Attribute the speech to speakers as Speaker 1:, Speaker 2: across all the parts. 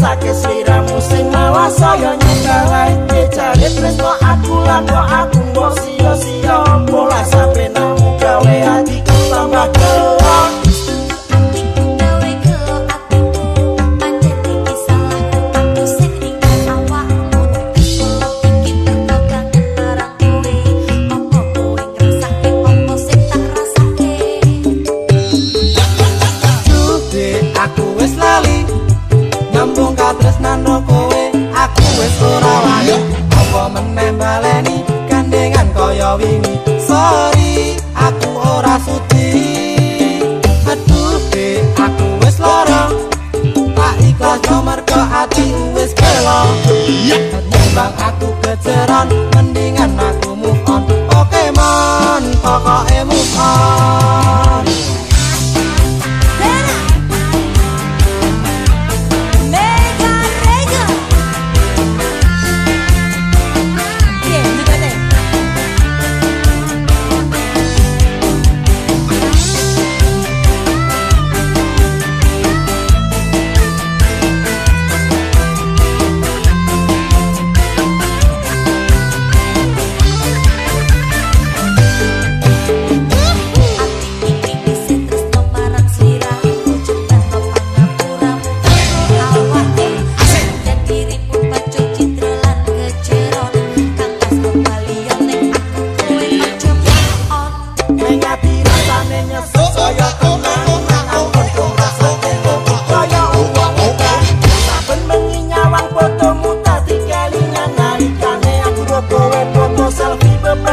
Speaker 1: Sakit sliramu sing malah saya nyukalai Dicarit tresno aku lan doa
Speaker 2: tres nando kowe aku wis ora wani apa meneh baleni gandengan kaya wingi. Sorry aku ora suci. Aduh de aku wis lara. Tak ikhlas nomor ati wis kelo Bang aku keceran mendingan aku move on. Pokemon pokoknya move on.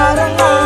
Speaker 1: parang